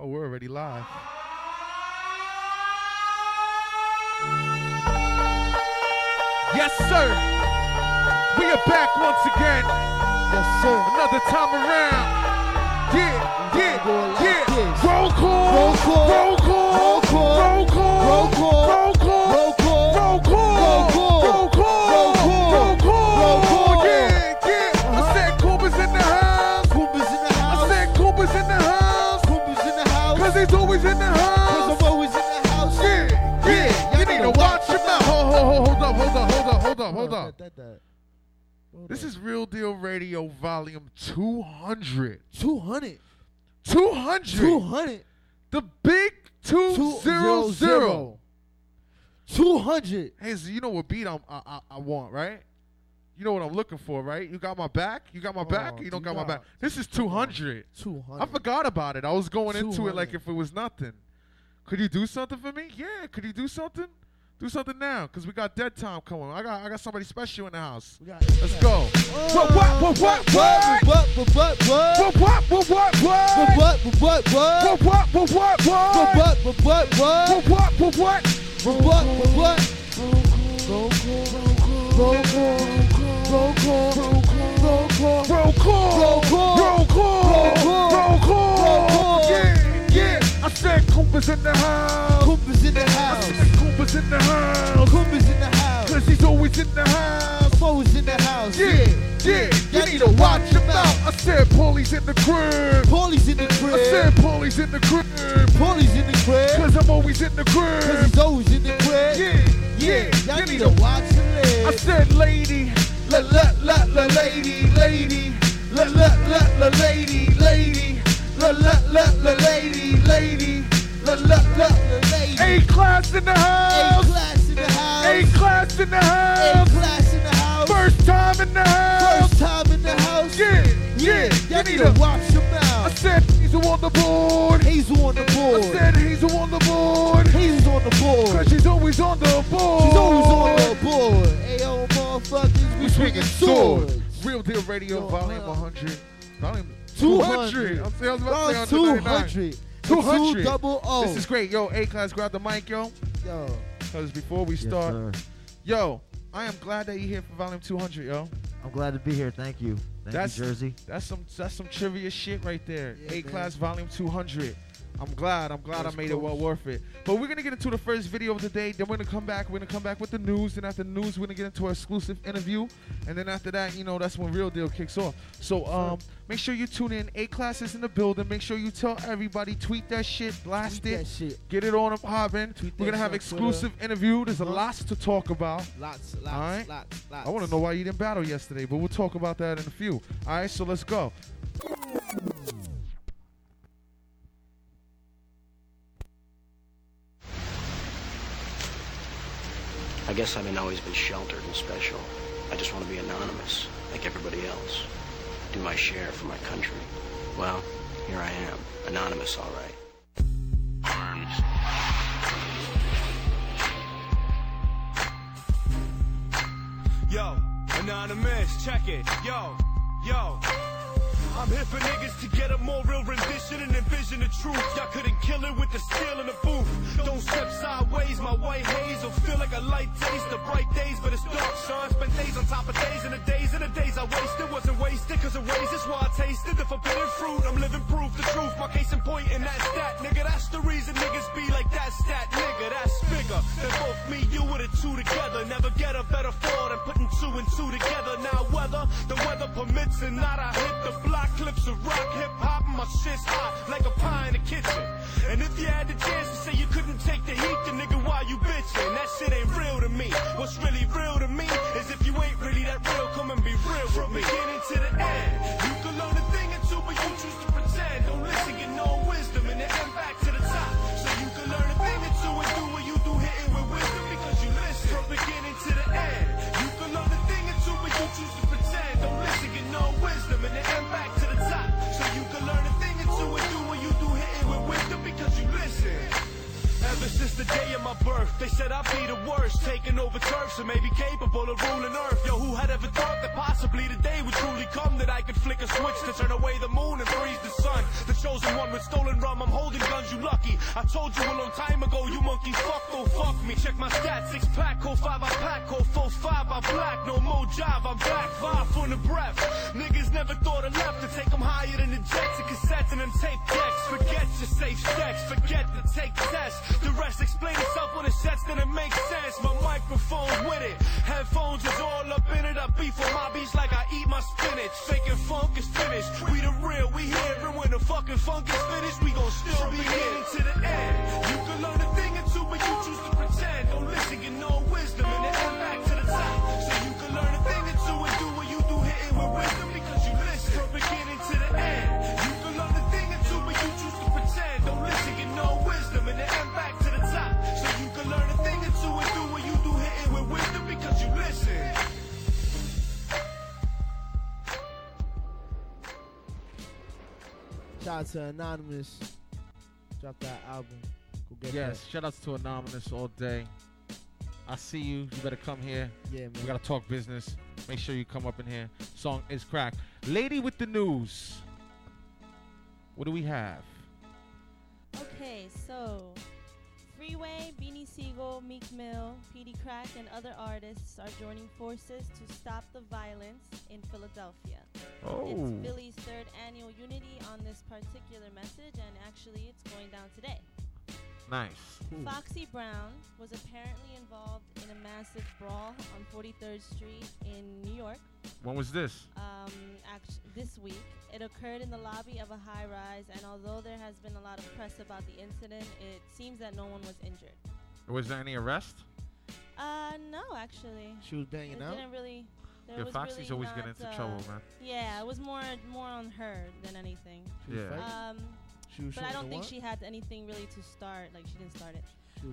Oh, we're already live. Yes, sir. We are back once again. Yes, sir. Another time around. Yeah, yeah, yeah. Roll call. Roll call. Roll call. Up, hold up. That, that, that. Hold This up. is Real Deal Radio Volume 200. 200. 200. 200. The big 200. 200. Hey, so you know what beat I'm, I, I, I want, right? You know what I'm looking for, right? You got my back? You got my oh, back? Oh, Or you don't got my back? This is 200. 200. I forgot about it. I was going into it like if it was nothing. Could you do something for me? Yeah. Could you do something? Do something now, cause we got dead time coming. I got I got somebody special in the house. Let's go. What what what what what? What, what, what, what? What what what what What, what? what, what, what? What what what what What, what? what, what, what? What what what what? What, what, what, what? Roll call. Roll call. Roll call. Roll call. Roll call. Roll call. Roll call. Roll call. Roll call. Roll call. Yeah, yeah. I said Cooper's in the house. Cooper's in the I Cooper's in the house. Cooper's in the house. Cause he's always in the house. Foes in the house. Yeah, yeah. You need to watch him out. I said Paulie's in the crib. Paulie's in the crib. I said Paulie's in the crib. Paulie's in the crib. Cause I'm always in the Cause he's always in the crib. Yeah, yeah. Y'all You need to watch him I live. said lady, la la la la lady, lady, la la la la lady, lady, la la la la lady, lady, A class in the house. A class in the house. A class in the A house, class in the house. first time in the house. First time in the house. Yeah, yeah. Y'all You need to watch your mouth. I said he's on the board. Hazel on the board. I said he's on the board. Hazel's on the board. Cause she's always on the board. She's always on the board. Ayo, motherfuckers, we swinging swords. Real Deal Radio, Yo, volume uh, 100. Volume 200. 200. I'm saying, I was about to say 199. 200. 200. Double O. This is great. Yo, A class, grab the mic, yo. Yo. Because before we start, yo, I am glad that you're here for volume 200, yo. I'm glad to be here. Thank you. Thank That's- you, Jersey. That's some that's some trivia shit right there. Yeah, A class, volume 200. I'm glad. I'm glad That's I made it well worth it. But we're gonna get into the first video of the day. Then we're gonna come back. We're gonna come back with the news. And after the news, we're gonna get into our exclusive interview. And then after that, you know, that's when Real Deal kicks off. So um, make sure you tune in. A classes in the building. Make sure you tell everybody. Tweet that shit. Blast Tweet it. shit. Get it on up, hopping. We're gonna have Twitter. exclusive interview. There's a Uh-huh. lots to talk about. Lots, lots, Alright. lots, lots. I want to know why you didn't battle yesterday, but we'll talk about that in a few. All right, so let's go. I guess I haven't always been sheltered and special. I just want to be anonymous, like everybody else. Do my share for my country. Well, here I am, anonymous, all right. Yo, anonymous, check it. Yo, yo. I'm here for niggas to get a more real rendition and envision the truth. Y'all couldn't kill it with the steel in the booth. Don't step sideways, my white haze will feel like a light taste of bright days, but it's dark, son. Spent days on top of days and the days and the days I wasted wasn't wasted cause of ways. That's why I tasted the forbidden fruit. I'm living proof, the truth. My case in point, and that's that, nigga. That's the reason niggas be like that's that nigga. That's bigger than both me, you, and the two together. Never get a better thought than putting two and two together. Now whether the weather permits or not, I hit the block, clips of rock, hip hop, and my shit's hot like a pie in the kitchen. And if you had the chance to say you couldn't take the heat, then nigga, why you bitching? That shit ain't real to me. What's really real to me is if you ain't really that real, come and be real with me. From beginning to the end, you can learn a thing or two, but you choose to pretend. Don't listen, get no wisdom, and then end back to the top. So you can learn a thing or two and do what you do, hitting with wisdom because you listen. From beginning to the end, you can learn a thing or two, but you choose to pretend. Don't listen, get no wisdom, and then end Ever since the day of my birth, they said I'd be the worst, taking over turf, so maybe capable of ruling earth. Yo, who had ever thought that possibly the day would truly come that I could flick a switch to turn away the moon and freeze the sun? The chosen one with stolen rum, I'm holding guns, you lucky. I told you a long time ago, you monkey fuck, don't fuck me. Check my stats, six pack, code five, I pack, code four five, I black. No more job, I'm back, the breath. Niggas never thought of left to take them higher than the jets and cassettes and them tape decks. Forget your safe sex, forget the take tests. The rest explain itself when it sets, then it makes sense. My microphone's with it, headphones is all up in it. I beef on my beats like I eat my spinach. Faking funk is finished. We the real, we here, and when the fucking funk is finished, we gon' still be here to the end. You can learn a thing or two, but you choose to pretend. Don't listen, get no wisdom, and the top. Shout out to Anonymous. Drop that album. Go get Yes, shout outs to Anonymous all day. I see you. You better come here. Yeah, man. We gotta talk business. Make sure you come up in here. Song is crack. Lady with the news. What do we have? Okay, so Freeway, Beanie Sigel, Meek Mill, Peedi Crakk, and other artists are joining forces to stop the violence in Philadelphia. Oh, It's Philly's third annual Unity on this particular message, and actually, it's going down today. Nice. Foxy Brown was apparently involved in a massive brawl on 43rd Street in New York. When was this? Um, act- this week, it occurred in the lobby of a high rise, and although there has been a lot of press about the incident, it seems that no one was injured. Was there any arrest? Uh, no, actually. She was banging it out. didn't really. There Yeah, Foxy's really always not, getting into uh, trouble, man. Yeah, it was more more on her than anything. Yeah. Um, She was but I don't think what? she had anything really to start. Like she didn't start it.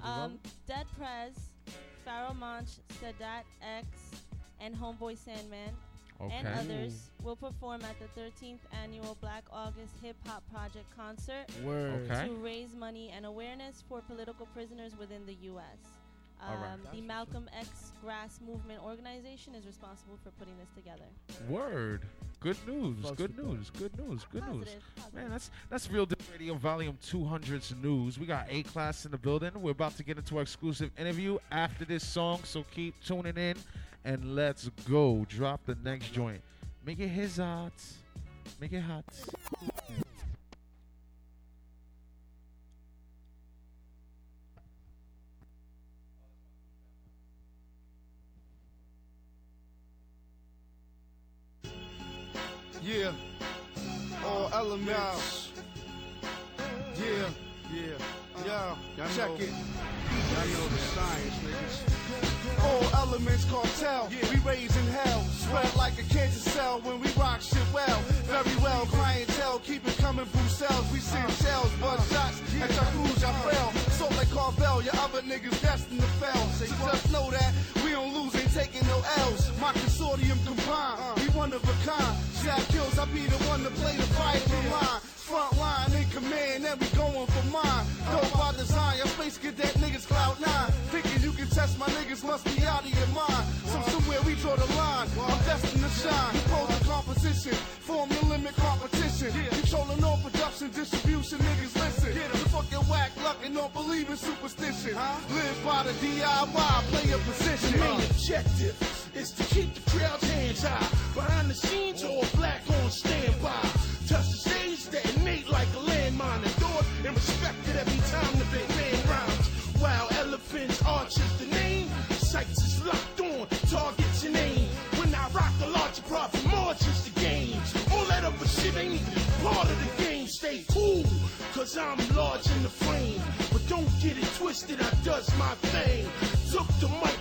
Um, Dead Prez, Pharoahe Monch, Sadat X, and Homeboy Sandman and others will perform at the 13th annual Black August Hip Hop Project concert Word. Okay. to raise money and awareness for political prisoners within the U.S. Um, That's the Malcolm X Grass Movement organization is responsible for putting this together. Word. Good news. Fucks Good news. Good news. Good news. Positive, positive. Man, that's that's Real Deal Radio Volume 200's news. We got A Class in the building. We're about to get into our exclusive interview after this song, so keep tuning in and let's go. Drop the next joint. Make it his hot. Make it hot. Yeah. All elements. Yeah. Yeah. Yeah. Check it. Y'all know the science, niggas. All elements cartel. We raising hell. Spread like a cancer cell when we rock shit well. Very well. Clientele keep it coming through cells. We send uh-huh. shells, buzz uh-huh. shots at your crews, y'all fail. Uh-huh. So like Carvel, your other niggas destined to fail. So just know that we don't lose, ain't taking no L's. My consortium combined, we one of a kind. Shaq kills, I be the one to play the vital line. Front line in command, and we going for mine. Dope by design, your space that niggas cloud nine. Thinking you can test my niggas must be out of your mind. So somewhere we draw the line, I'm destined to shine. Pose the composition, form the limit competition. Controlling all production, distribution, niggas listen. You fucking whack luck and don't believe in superstition. Live by the DIY, play your position. Main objective is to keep the crowd's hands high. Behind the scenes, all black on standby. Touch the stage, that detonate like a landmine. Adored and respected every time the big man rhymes. While elephants, arches the name. Sights is locked on, targets and aim. When I rock the larger profit margins the game. All that other shit ain't even part of the game. Stay cool, cause I'm large in the frame. But don't get it twisted, I does my thing. Took the mic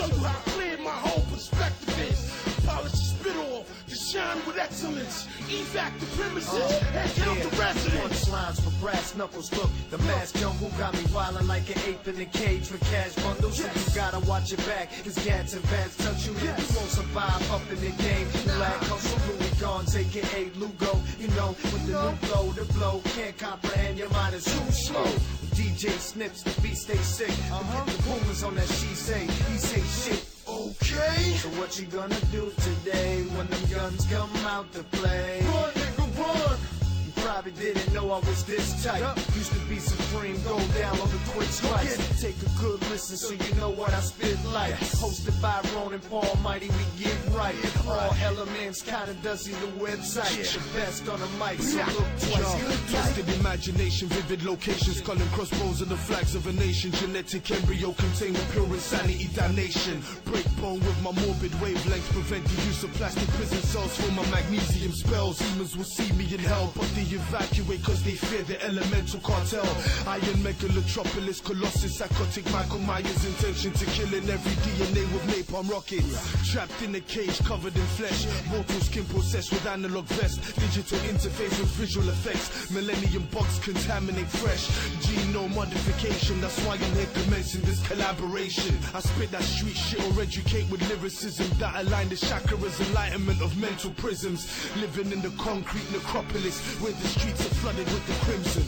Show you how clear my whole perspective is. Polish the spit off to shine with excellence. Evac the premises and count the residents. Punchlines for brass knuckles. Look, the mass jungle got me wildin' like an ape in a cage with cash bundles. So you gotta watch your back. Cause Gats and Vans touch you. You won't survive up in the game. You lack hustle. Louis Gons, aka Lugo. You know, with the new flow, the flow can't comprehend. Your mind is too slow. DJ Snips, the beat stay sick. Uh-huh. The boomers on that she say, he say shit. Okay. So what you gonna do today when the guns come out to play? Run, nigga, run. Probably didn't know I was this tight. Used to be supreme, go down on the quick strikes. Take a good listen so you know what I spit like. Hosted by Ronan Paul Mighty, we get right. All elements, kinda does see the website. Your best on the mic, so look twice. Twisted imagination, vivid locations, calling crossbows and the flags of a nation. Genetic embryo contained with pure insanity, damnation. Break bone with my morbid wavelengths, prevent the use of plastic prison cells for my magnesium spells. Demons will see me in hell, but they evacuate cause they fear the elemental cartel. Iron megalotropolis, colossus, psychotic Michael Myers' intention to killing every DNA with napalm rockets. Trapped in a cage covered in flesh, mortal skin processed with analog vest, digital interface with visual effects. Millennium bugs contaminate fresh. Genome modification, that's why I'm here commencing this collaboration. I spit that street shit or educate with lyricism that align the chakras, enlightenment of mental prisms. Living in the concrete necropolis where the streets are flooded with the crimson.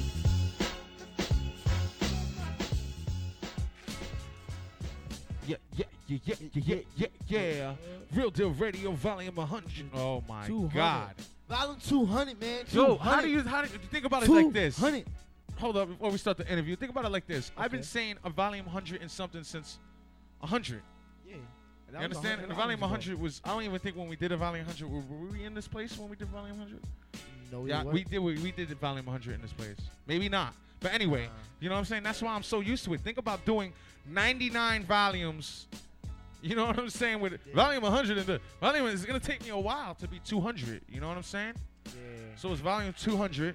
Yeah, yeah, yeah, yeah, yeah, yeah, yeah, yeah. Real Deal Radio Volume 100. Oh my 200. God. Volume 200, man. Yo, how 200. do you how do you think about it like this? 200. Hold up before we start the interview. Think about it like this. I've been saying a volume 100 and something since 100. Yeah. You understand? And volume 100 was I don't even think when we did a volume 100 were, were we in this place when we did volume 100? No, Yeah, we did. We, we did the volume 100 in this place. Maybe not. But anyway, you know what I'm saying? That's why I'm so used to it. Think about doing 99 volumes. You know what I'm saying? With volume 100 and the volume is gonna take me a while to be 200. You know what I'm saying? Yeah. So it's volume 200.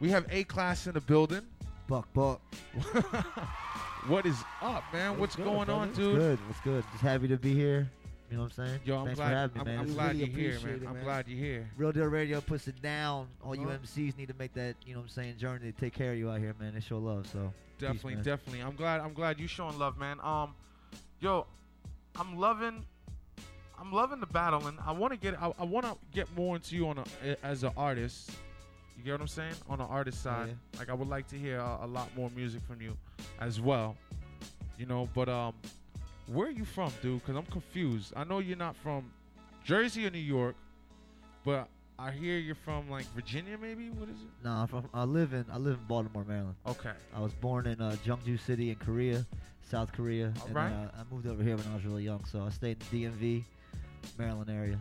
We have A class in the building. Buck, buck. what is up, man? What's good, going brother? on, What's dude? good? What's good? Just happy to be here. You know what I'm saying? Yo, I'm Thanks glad. for having me, I'm, man. I'm glad really you're here, man. appreciated, I'm glad you're here. Real Deal Radio puts it down. All you Uh-huh. MCs need to make that, you know what I'm saying, journey to take care of you out here, man. They show love, so. Definitely, man. definitely. I'm glad. I'm glad you showing love, man. Um, yo, I'm loving. I'm loving the battling. I want to get. I, I want to get more into you on a, as an artist. You get what I'm saying? On the artist side, like I would like to hear a, a lot more music from you, as well. You know, but um, where are you from, dude? Because I'm confused. I know you're not from Jersey or New York, but I hear you're from like Virginia, maybe. What is it? No, I'm from, I live in I live in Baltimore, Maryland. Okay. I was born in uh, Jeongju City in Korea, South Korea. All and right. then, uh, I moved over here when I was really young, so I stayed in the DMV, Maryland area.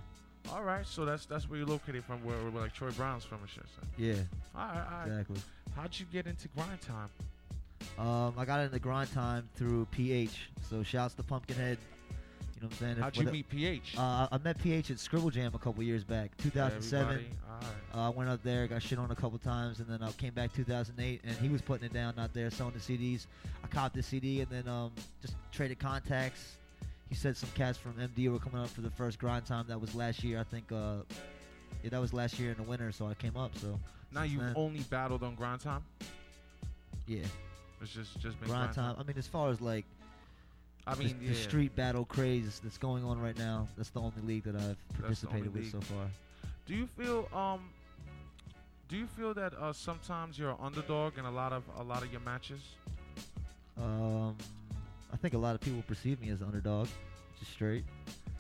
All right, so that's that's where you're located from, where, where like Troy Brown's from and shit. So. Yeah, All right, all right. exactly. How'd you get into grind time? Um, I got into grind time through PH. So shouts to Pumpkinhead. You know what I'm saying? How'd you with- meet PH? Uh, I met PH at Scribble Jam a couple years back, 2007. Everybody? All right. Uh, I went up there, got shit on a couple times, and then I came back 2008, and he was putting it down out there, selling the CDs. I copped the CD, and then um, just traded contacts. He said some cats from MD were coming up for the first grind time. That was last year, I think. Uh, yeah, that was last year in the winter, so I came up. So Now then- only battled on grind time. yeah, It's just just been grind time. I mean, as far as like I mean, the, yeah. street battle craze that's going on right now, that's the only league that I've participated with league. so far. Do you feel um? Do you feel that uh, sometimes you're an underdog in a lot of a lot of your matches? Um, I think a lot of people perceive me as an underdog, just straight.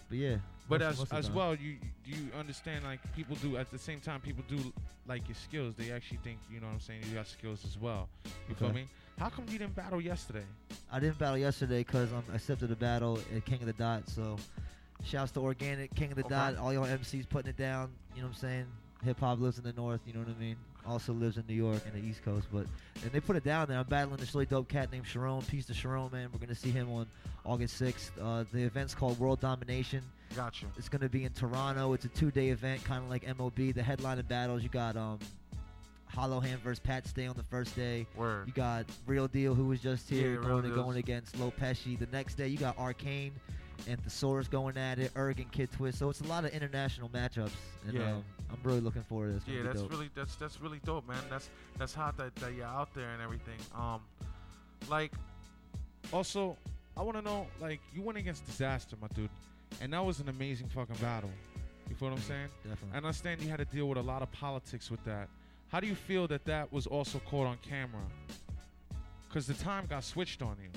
But yeah. But most- as most as well, you do you understand like people do at the same time people do like your skills. They actually think you know what I'm saying. You got skills as well. You feel me? How come you didn't battle yesterday? I didn't battle yesterday because um, I accepted a battle at King of the Dot. So, shouts to Organik, King of the Okay. Dot, all y'all MCs putting it down. You know what I'm saying? Hip hop lives in the North. You know what I mean? Also lives in New York and the East Coast. But and they put it down there. I'm battling this really dope cat named Sharon. Peace to Sharon, man. We're gonna see him on August 6th. Uh, the event's called World Domination. Got you. It's gonna be in Toronto. It's a two-day event, kind of like MOB. The headline of battles, you got um, Hollow Hand versus Pat Stay on the first day. Word. You got Real Deal, who was just here, Real going, going against Loe Pesci. The next day, you got Arcane and Thesaurus going at it, Erg and Kid Twist. So it's a lot of international matchups, and Yeah. um, I'm really looking forward to this. Yeah, that's dope. really that's that's really dope, man. That's that's hot that, that you're out there and everything. Um, like, also, I want to know, like, you went against Disaster, my dude, and that was an amazing fucking battle. You feel what I'm saying? Definitely. I understand you had to deal with a lot of politics with that. How do you feel that that was also caught on camera? Because the time got switched on you,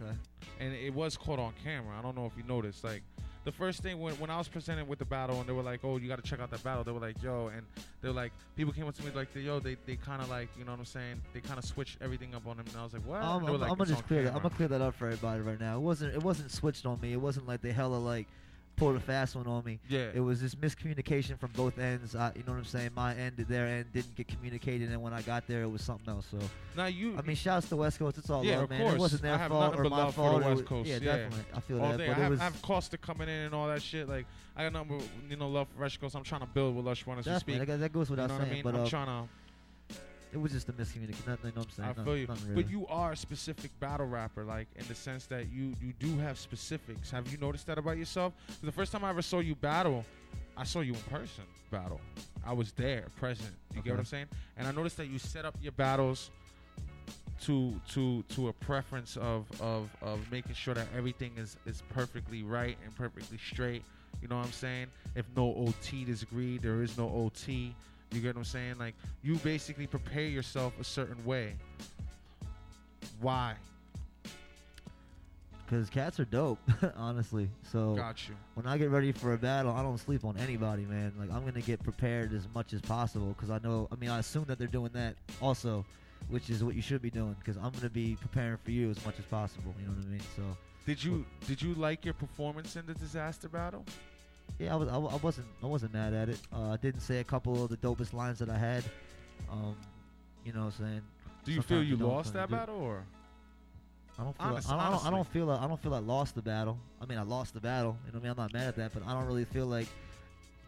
okay. and it was caught on camera. I don't know if you noticed. Like the first thing when, when I was presented with the battle, and they were like, "Oh, you got to check out that battle." They were like, "Yo," and they were like, people came up to me like, "Yo," they, they kind of like, you know what I'm saying? They kind of switched everything up on him, and I was like, "What?" I'm, And they were I'm, like, I'm gonna just clear that. I'm gonna clear that up for everybody right now. It wasn't. It wasn't switched on me. It wasn't like they hella like pulled a fast one on me. Yeah. It was this miscommunication from both ends. I, you know what I'm saying? My end, their end didn't get communicated, and when I got there, it was something else. So. Now you. I mean, shouts to West Coast. It's all yeah, love, man. course. It wasn't their I have fault or my fault. West was- Coast. Yeah, definitely. I feel All that. day. But I it have, was I have Costa coming in and all that shit. Like I got nothing, but, you know, love for West Coast. I'm trying to build with Lush One as we definitely speak. that, goes without you know what I saying. mean? But I'm um, trying to. It was just a miscommunication. Nothing. You know what I'm saying? I feel you, really. but you are a specific battle rapper, like in the sense that you you do have specifics. Have you noticed that about yourself? The first time I ever saw you battle, I saw you in person battle. I was there, present. You get what I'm saying? And I noticed that you set up your battles to to to a preference of of of making sure that everything is is perfectly right and perfectly straight. You know what I'm saying? If no OT is agreed, there is no OT. You get what I'm saying? Like you basically prepare yourself a certain way. Why? Because cats are dope, honestly. So Got you. when I get ready for a battle, I don't sleep on anybody, man. Like I'm gonna get prepared as much as possible because I know. I mean, I assume that they're doing that also, which is what you should be doing. Because I'm gonna be preparing for you as much as possible. You know what I mean? So Did you did you like your performance in the disaster battle? Yeah, I was I, I, wasn't I wasn't mad at it. Uh, I didn't say a couple of the dopest lines that I had. Um, you know what I'm saying? Do you feel Sometimes you lost that battle or? I don't feel. Honest- I, don't, I don't. I don't feel. I don't feel I lost the battle. I mean, I lost the battle. You know what I mean? I'm not mad at that, but I don't really feel like,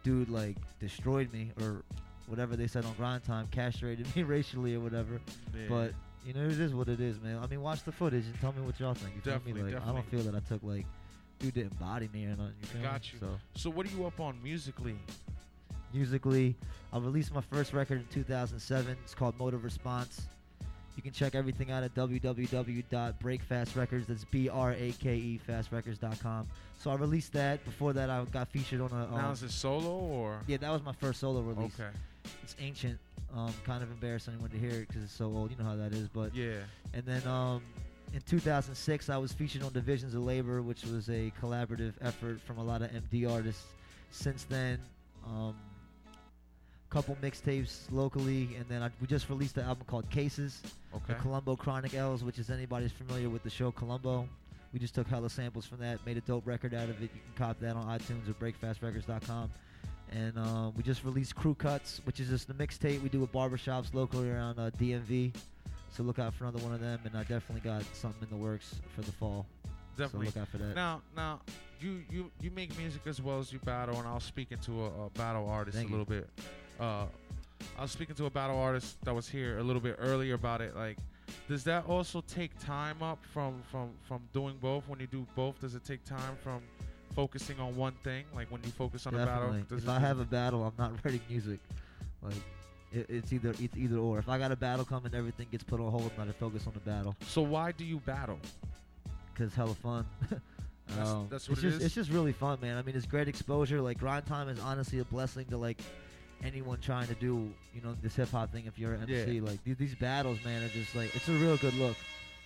dude, like destroyed me or whatever they said on grind time, castrated me racially or whatever. Yeah. But you know, it is what it is, man. I mean, watch the footage and tell me what y'all think. You feel Definitely, me? Like, I don't feel that I took like, dude didn't body me or nothing. You? Got you. So So what are you up on musically? musically, I released my first record in 2007. It's called Motive Response. You can check everything out at www.breakfastrecords. That's B-R-A-K-E fastrecords.com. So I released that. Before that, I got featured on a. now Um, is it solo or? yeah, that was my first solo release. Okay. It's ancient. Um, kind of embarrassing when to hear it because it's so old. You know how that is. But Yeah. and then um, in 2006, I was featured on Divisions of Labor, which was a collaborative effort from a lot of MD artists. Since then, um, couple mixtapes locally, and then I, we just released an album called Cases, Okay. the Columbo Chronicles, which is anybody's familiar with the show Columbo. We just took hella samples from that, made a dope record out of it. You can cop that on iTunes or BreakFastRecords.com. And um, we just released Crew Cuts, which is just the mixtape we do with barbershops locally around uh, DMV. So look out for another one of them, and I definitely got something in the works for the fall. Definitely. So look out for that. Now, now, you you you make music as well as you battle, and I was speaking to a, a battle artist Thank a you. little bit. Uh, I was speaking to a battle artist that was here a little bit earlier about it. Like, does that also take time up from from from doing both? When you do both, does it take time from focusing on one thing? Like when you focus on a battle, does If I have a battle, I'm not writing music. Like it, it's either it's either or. If I got a battle coming, everything gets put on hold, and I focus on the battle. so why do you battle? Cause hella fun. That's- Um, that's what it's it just is? it's just really fun, man. I mean, it's great exposure. Like grind time is honestly a blessing to like anyone trying to do you know this hip hop thing. If you're an MC, Yeah. like these, these battles, man, are just like it's a real good look.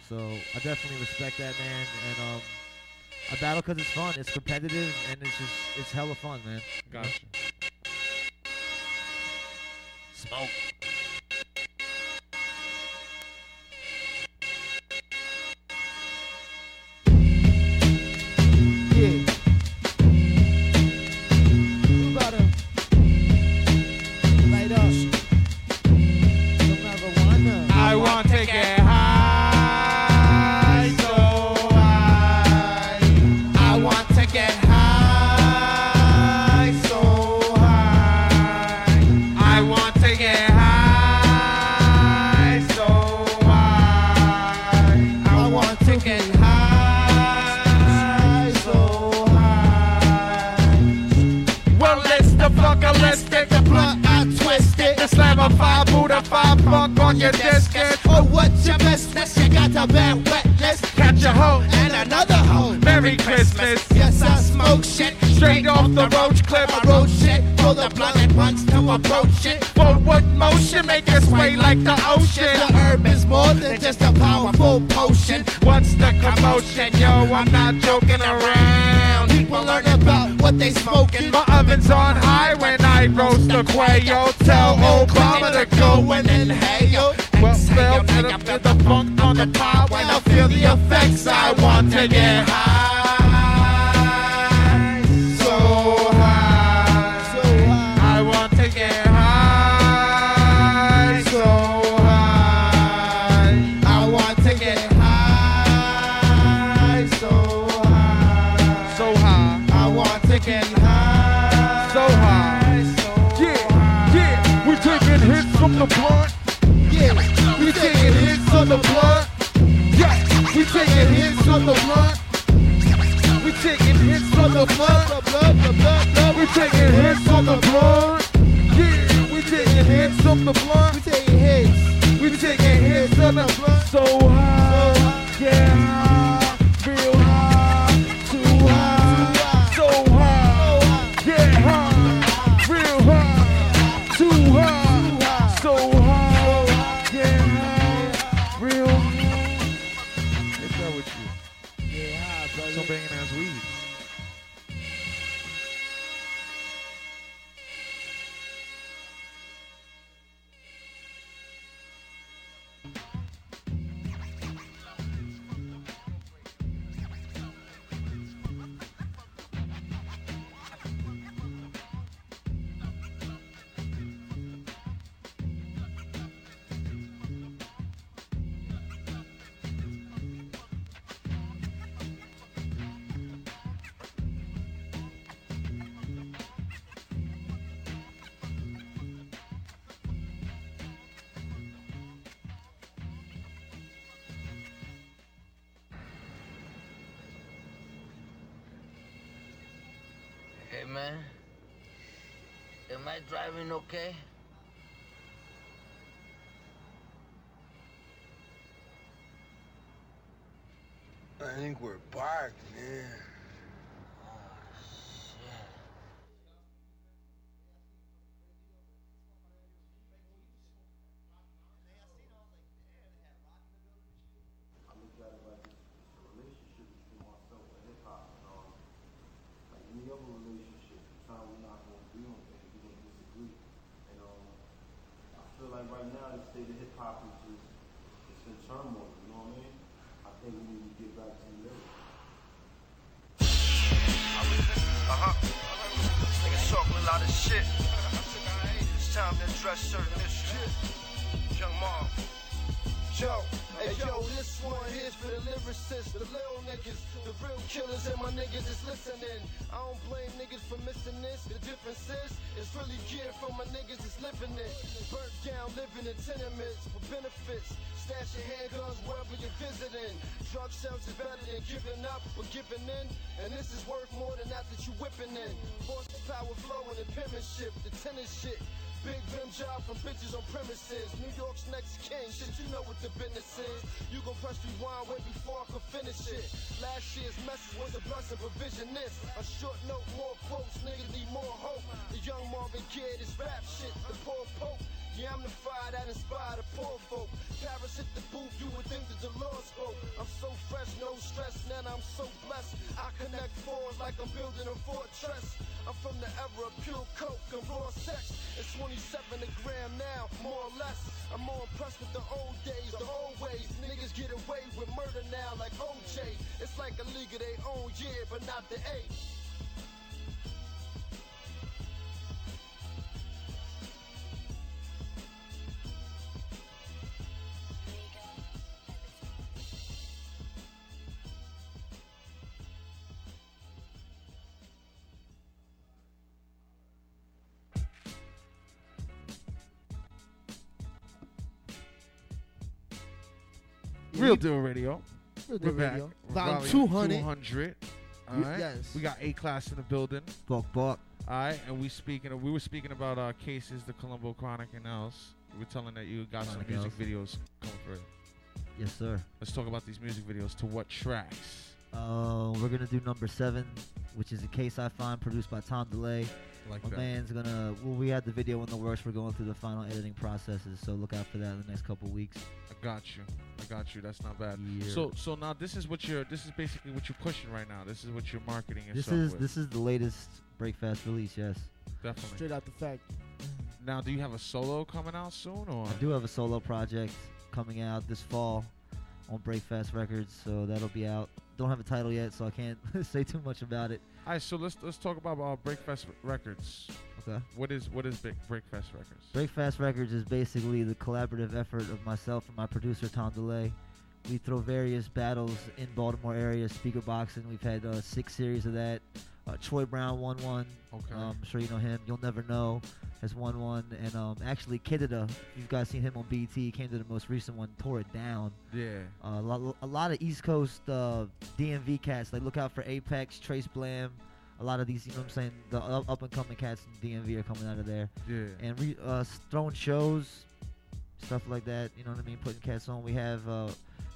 So I definitely respect that, man. And um, I battle because it's fun. It's competitive, and it's just it's hella fun, man. Gotcha. Smoke. Five, Buddha five, funk on your desk. And Oh, what's your business? You got a bad wetness. Catch a hoe, And another hoe. Merry Christmas. Yes, I smoke shit Straight off the roach clip. I wrote shit Roll the blunt and punch to approach it. Forward motion, make it sway like the ocean. The herb is more than just a powerful potion. What's the commotion? Yo, I'm not joking around. People learn about what they smoking. My oven's on high when I roast the quail. Tell Obama to go and inhale. Well, spell to the, funk on the pot. When I feel the effects, I want to get high. The blunt. Yeah, We taking hits on the blunt. Yeah, we taking hits on the blunt. We taking hits on the blunt. We taking hits on the blunt. Yeah, we taking hits on the blunt. Man, am I driving okay? I think we're parked, man. feel like right now the hip hop is just it's in turmoil. You know what I mean? I think we need to get back to the lyrics. Uh-huh. Niggas talking a lot of shit. It's time to address certain issues. Young Marv. Yo, hey yo, this one here's for the lyricists, the little niggas, the real killers, and my niggas is listening. I don't blame niggas for missing this. The difference is, it's really gear for my niggas that's living it. Burnt down, living in tenements for benefits. Stash your handguns wherever you're visiting. Drug sales is better than giving up or giving in. And this is worth more than that that you whipping in. Horsepower flowing and penmanship, the tennis shit. Big rim job from bitches on premises. New York's next king, shit, you know what the business is. You gon' press rewind way before I could finish it. Last year's message was a blessing, provisionist. A short note, more quotes, niggas need more hope. The young Marvin Gaye, this rap shit, the poor pope. Yeah, I'm the fire that inspired the poor folk. Paris hit the booth, you would think that the Lord spoke. I'm so fresh, no stress, man, I'm so blessed. I connect fours like I'm building a fortress. I'm from the era of pure coke and raw sex. It's 27 a gram now, more or less. I'm more impressed with the old days, the old ways. Niggas get away with murder now like OJ. It's like a league of their own, yeah, but not the eight. Real Deal Radio. Real Deal We're back. Radio. Volume 200. 200. All We- yes. We got A class in the building. Buck, buck. All right, and we speaking. Of, we were speaking about uh, cases, the Columbo Chronic and else. We were telling that you got some music Else. videos coming for. Yes, sir. Let's talk about these music videos. To what tracks? Uh, we're gonna do number seven, which is a case I find produced by Tom DeLay. Like My that. man's gonna. Well, we had the video in the works. We're going through the final editing processes, so look out for that in the next couple weeks. I got you. I got you. That's not bad. Yeah. So so now this is what you're this is basically what you're pushing right now. This is what you're marketing This is with. this is the latest Breakfast release. Yes, Definitely. Straight out the fact. Now, do you have a solo coming out soon or? I do have a solo project coming out this fall on Breakfast Records, so that'll be out. Don't have a title yet, so I can't say too much about it. All right, so let's let's talk about uh, Breakfast Records. Okay. What is what is Big Breakfast Records? Breakfast Records is basically the collaborative effort of myself and my producer Tom DeLay. We throw various battles in Baltimore area, speaker boxing. We've had uh, six series of that. Uh, Troy Brown won one. Okay. Um, I'm sure you know him. You'll never know has won one, and um, actually Kidda, if you guys seen him on BT, he came to the most recent one, tore it down. Yeah. Uh, a, lot, a lot of East Coast uh, DMV cats. Like look out for Apex, Trace Blam. A lot of these, you know what I'm saying, the up and coming cats in DMV are coming out of there. Yeah. And re, uh, throwing shows, stuff like that. You know what I mean? Putting cats on. We have uh,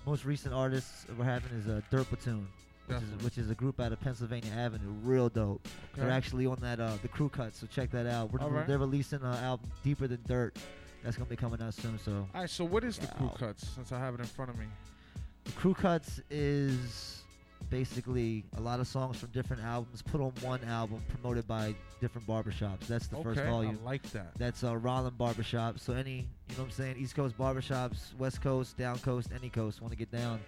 most recent artists we're having is uh, Dirt Platoon, which is, which is a group out of Pennsylvania Avenue. Real dope. They're actually on that uh, the crew cut, so check that out. We're, right. They're releasing an album Deeper Than Dirt. That's gonna be coming out soon. So All right, so what is the crew cuts? Since I have it in front of me. The Crew Cuts is basically a lot of songs from different albums put on one album promoted by different barbershops. That's the first Okay, I like that. That's uh, Rollin Barbershop. So any, you know what I'm saying, East Coast barbershops, West Coast, down coast, any coast, want to get down,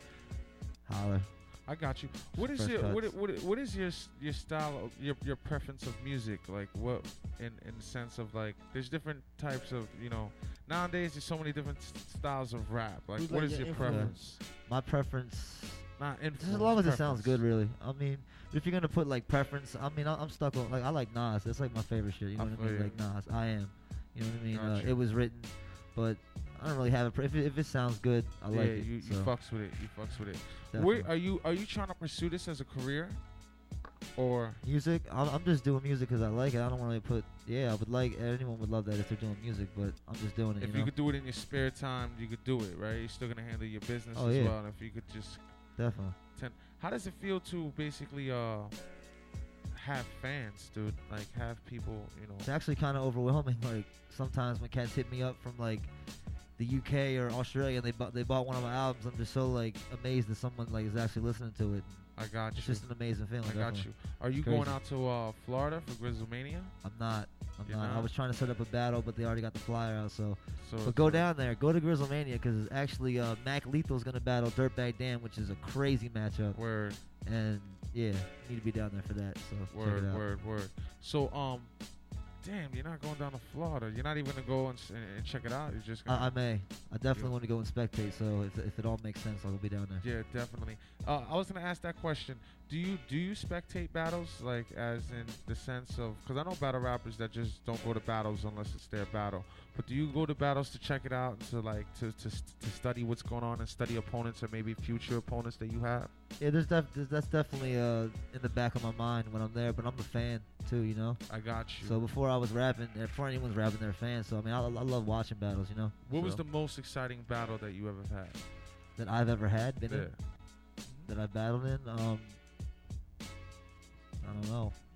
holler. I got you. What is Fresh your what, what, what is your your style of your your preference of music? Like what in in the sense of like there's different types of you know nowadays there's so many different styles of rap. Like Who's what like is your your influence? preference? My preference, Not just influence. as long as it sounds good, really. I mean, if you're gonna put like preference, I mean, I- I'm stuck on like I like Nas. That's like my favorite shit. You know I what I mean? you. Like Nas, I am. You know what I mean? Uh, it was written, but I don't really have a. If, it, if it sounds good, I yeah, like it. you, you so, fucks with it. You fucks with it. definitely. Where are you are you trying to pursue this as a career, or Music, I'm, I'm just doing music because I like it. I don't want to put. Yeah, I would like anyone would love that if they're doing music, but I'm just doing it. if you you, could do it in your spare time, you could do it, right? You're still gonna handle your business Oh, as yeah. well. And if you could just Definitely. Ten. How does it feel to basically uh have fans, dude? Like have people, you know? It's actually kind of overwhelming. Like sometimes when cats hit me up from like the UK or Australia, and they bought they bought one of my albums. I'm just so like amazed that someone like is actually listening to it. I got It's you. just an amazing feeling. I got definitely. you. Are you Crazy. going out to uh, Florida for Grizzlemania? I'm not. I'm You're not. I was trying to set up a battle, but they already got the flyer out. So, So but go down there. Go to Grizzlemania because actually uh, Mac Lethal's gonna battle Dirtbag Dan, which is a crazy matchup. Word, And yeah, you need to be down there for that. So word, word, word. So um, damn, you're not going down to Florida. You're not even gonna go and, and, check it out. You're just gonna. I, I may. I definitely want to go and spectate. So if, if it all makes sense, I'll be down there. Yeah, definitely. Uh, I was gonna ask that question. Do you do you spectate battles like as in the sense of because I know battle rappers that just don't go to battles unless it's their battle. But do you go to battles to check it out and to like to to, to study what's going on and study opponents or maybe future opponents that you have? Yeah, there's, def- there's that's definitely uh in the back of my mind when I'm there, but I'm a fan too, you know. I got you. So before I was rapping, before anyone's rapping, they're a fan. So I mean, I, I love watching battles, you know. what was the most exciting battle that you ever had? that I've ever had been Yeah. in, that I battled in? Um, I don't know.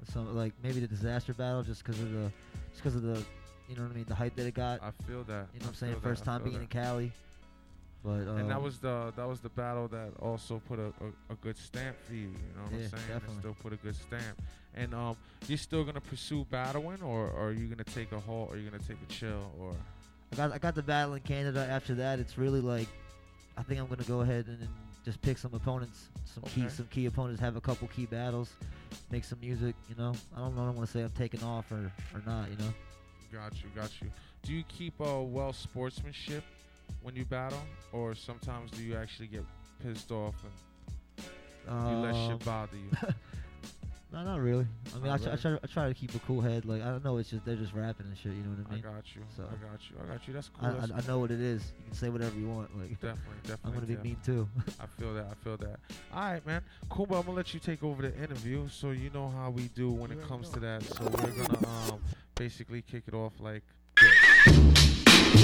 Some like maybe the disaster battle, just because of the, just because of the, you know what I mean, the hype that it got. I feel that. You know what I'm saying? that, First time being in. Cali. But um, and that was the that was the battle that also put a, a, a good stamp for you. You know what Yeah, I'm saying? It definitely. still put a good stamp. And um, you're still gonna pursue battling, or, or are you gonna take a halt, or are you gonna take a chill, or I got I got the battle in Canada. After that, it's really like I think I'm gonna go ahead and, and just pick some opponents, some key some key opponents, have a couple key battles, make some music. You know, I don't know. I don't want to say I'm taking off or or not. You know, got you, got you. Do you keep a well sportsmanship when you battle, or sometimes do you actually get pissed off and you let Um, shit bother you? no, not really. I mean, I, Not try, I try I try to keep a cool head. Like I don't know, it's just they're just rapping and shit. You know what I mean? I got you, So- I got you, I got you. That's cool. I, that's I, I know what it is. You can say whatever you want. Like Definitely, definitely. I'm gonna be definitely. mean too. I feel that. I feel that. All right, man. Cool, but I'm gonna let you take over the interview, so you know how we do when it comes to that. So we're gonna um basically kick it off like. It's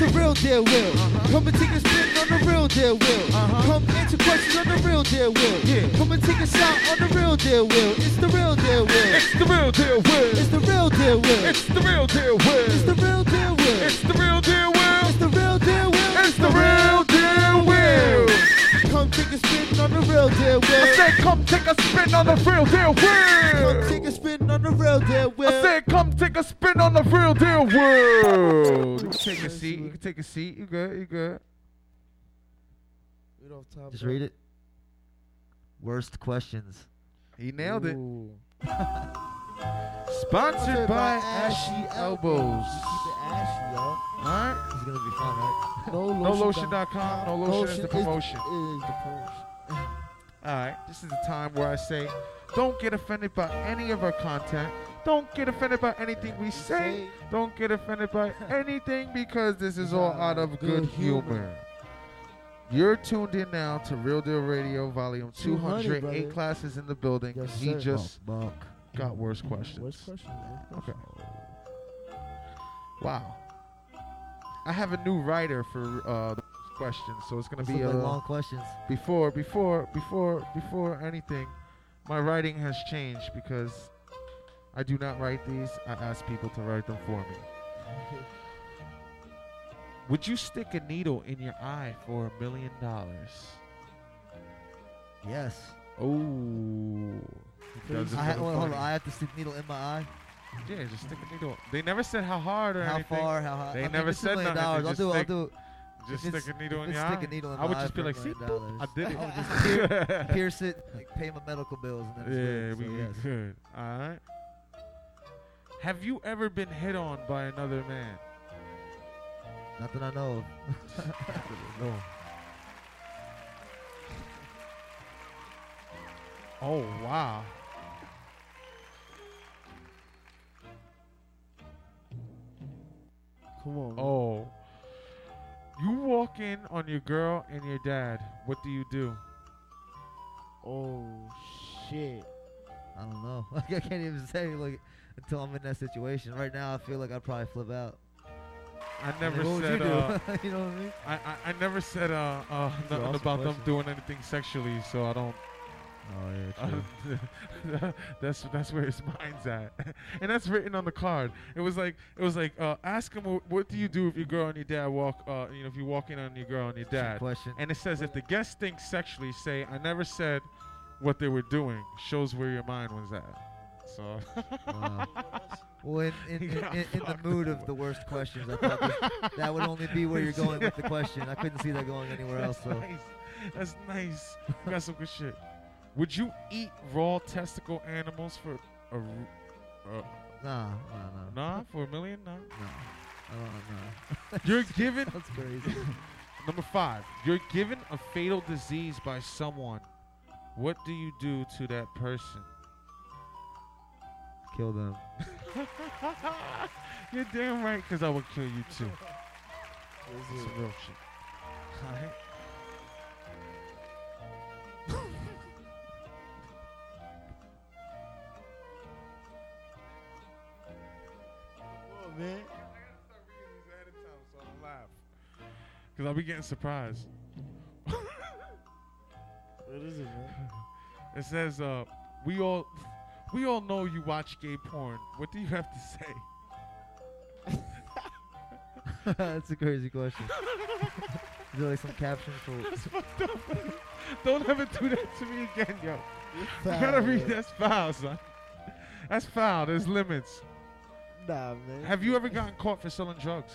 the real deal, Will. Come and take a spin on the real deal, Will. Come answer questions on the real deal, Will. Yeah. Come and take a shot on the real deal, Will. It's the real deal, Will. It's the real deal, Will. It's the real deal, Will. It's the real deal, Will. It's the real deal, Will. It's the real deal, Will. It's the real deal, Will. It's the real deal, Will. Come take a spin on the real deal, Will. I said, come take a spin on the real deal, Come Will. take a spin on the real deal, Will. I said, come take a spin on the real deal, Will. You can take a seat. You can take a seat. You good? You good? Right off top, Just bro. read it. Worst questions. He nailed it. Sponsored by Ashy Elbows. Keep it ashy, y'all. Alright? This is gonna be fun, right? No lotion. NoLotion.com. No lotion is the promotion. Is, is the promotion. Alright, this is the time where I say, don't get offended by any of our content. Don't get offended by anything we say. Don't get offended by anything because this is all out of good humor. You're tuned in now to Real Deal Radio, Volume 200, 200. Eight classes in the building. Yes, he just Bunk. Got worse questions. Worst question, man. Okay. Wow. I have a new writer for uh, the questions, so it's gonna be uh, long questions. before before before before anything my writing has changed because i do not write these i ask people to write them for me would you stick a needle in your eye for a million dollars Yes. oh Does I ha- hold on. I have to stick needle in my eye. yeah just stick a needle they never said how hard or How anything far? How high? they I mean, never it's $2 said nothing dollars. I'll do. I'll stick- do. just stick a needle in your stick eye a needle in i would just be like see i did I it would just pier- pierce it, like, pay my medical bills, and then Yeah, it's we So, yes. good. All right. Have you ever been hit on by another man? Not that I know. No. Oh wow. Come on. man. Oh. You walk in on your girl and your dad. What do you do? Oh, shit. I don't know. Like I can't even say like until I'm in that situation. Right now, I feel like I'd probably flip out. I never what said. you? Uh, you know what I mean? I, I I never said uh uh nothing awesome about them doing anything sexually, so I don't. Oh yeah, Uh, that's that's where his mind's at, and that's written on the card. It was like it was like uh, ask him what, what do you do if your girl and your dad walk uh you know if you walk in on your girl and your dad, question. and it says if the guest thinks sexually, say I never said what they were doing. Shows where your mind was at. So Wow. Well, in, in, in, in, the mood of the worst questions, I thought this, that would only be where you're going with the question. I couldn't see that going anywhere else. That's So nice. That's nice. You got some good shit. Would you eat raw testicle animals for a uh, nah, nah, nah, nah for a million? Nah. nah. Don't know. You're given That's crazy. Number five, you're given a fatal disease by someone. What do you do to that person? Kill them. you're damn right, because I would kill you too. That's some real shit. Alright. Oh, man. Because I'll be getting surprised. What is it, man? It says, uh, we all we all know you watch gay porn. What do you have to say? That's a crazy question. Is there like some caption for? That's fucked up. Don't ever do that to me again, yo. Foul, You gotta read that's foul, son. That's foul. There's limits. Nah, man. Have you ever gotten caught for selling drugs?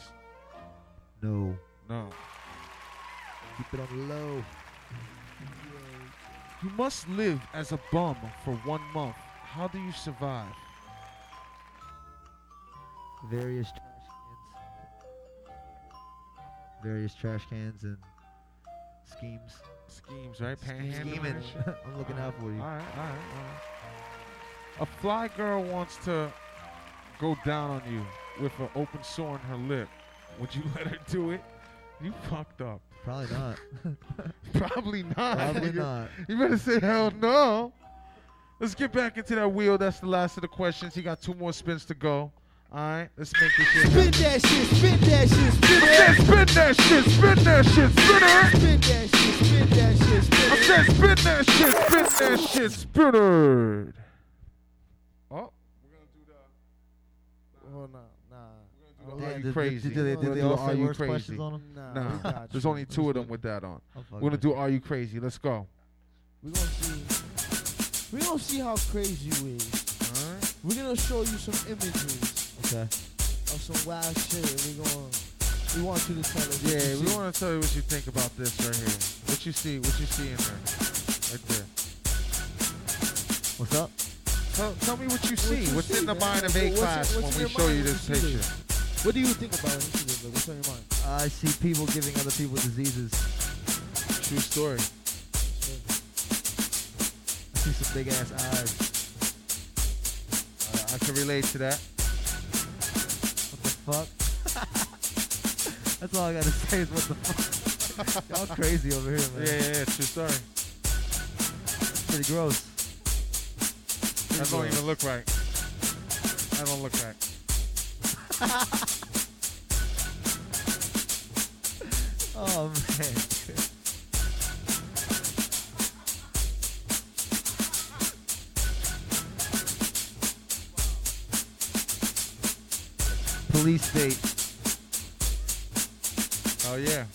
No. No. Keep it on the low. You must live as a bum for one month. How do you survive? Various trash cans. Various trash cans and schemes. Schemes, right? Panhandling. Scheming. and shit. I'm looking out for you. All right, all right, all right. A fly girl wants to go down on you with an open sore on her lip. Would you let her do it? You fucked up. Probably not. Probably not. Probably nigga. not. You better say hell no. Let's get back into that wheel. That's the last of the questions. He got two more spins to go. All right, let's make this shit. Spin happen. that shit, spin that shit, spin I said it. spin that shit, spin that shit, spin it. Spin that shit, spin that shit, spin I it. said spin that shit, spin that shit, spin it. Oh, Oh, no, nah. Are you did- crazy? did- did they- We're did gonna they all say you worse crazy? questions on 'em? Nah, Nah, we there's only two of them with that on. Oh, we're gonna do Are You Crazy? Let's go. We're gonna see. We're gonna see how crazy you is. Alright. We're gonna show you some images Okay. of some wild shit, we're gonna. We want you to tell us. Yeah, we want to tell you what you think about this right here. What you see? What you see in there? Right there. What's up? Tell, tell me what you What see. you What's see, in the man? mind of A class what's when we show you this you picture? What do you think about it? when you see this? Like, what's on your mind? I see people giving other people diseases. True story. I see some big ass eyes. I, I can relate to that. What the fuck? That's all I gotta say is what the fuck. Y'all crazy over here, man. Yeah, yeah, yeah. True story. Pretty gross. That don't even look right. That don't look right. Oh man. Police state. Oh yeah.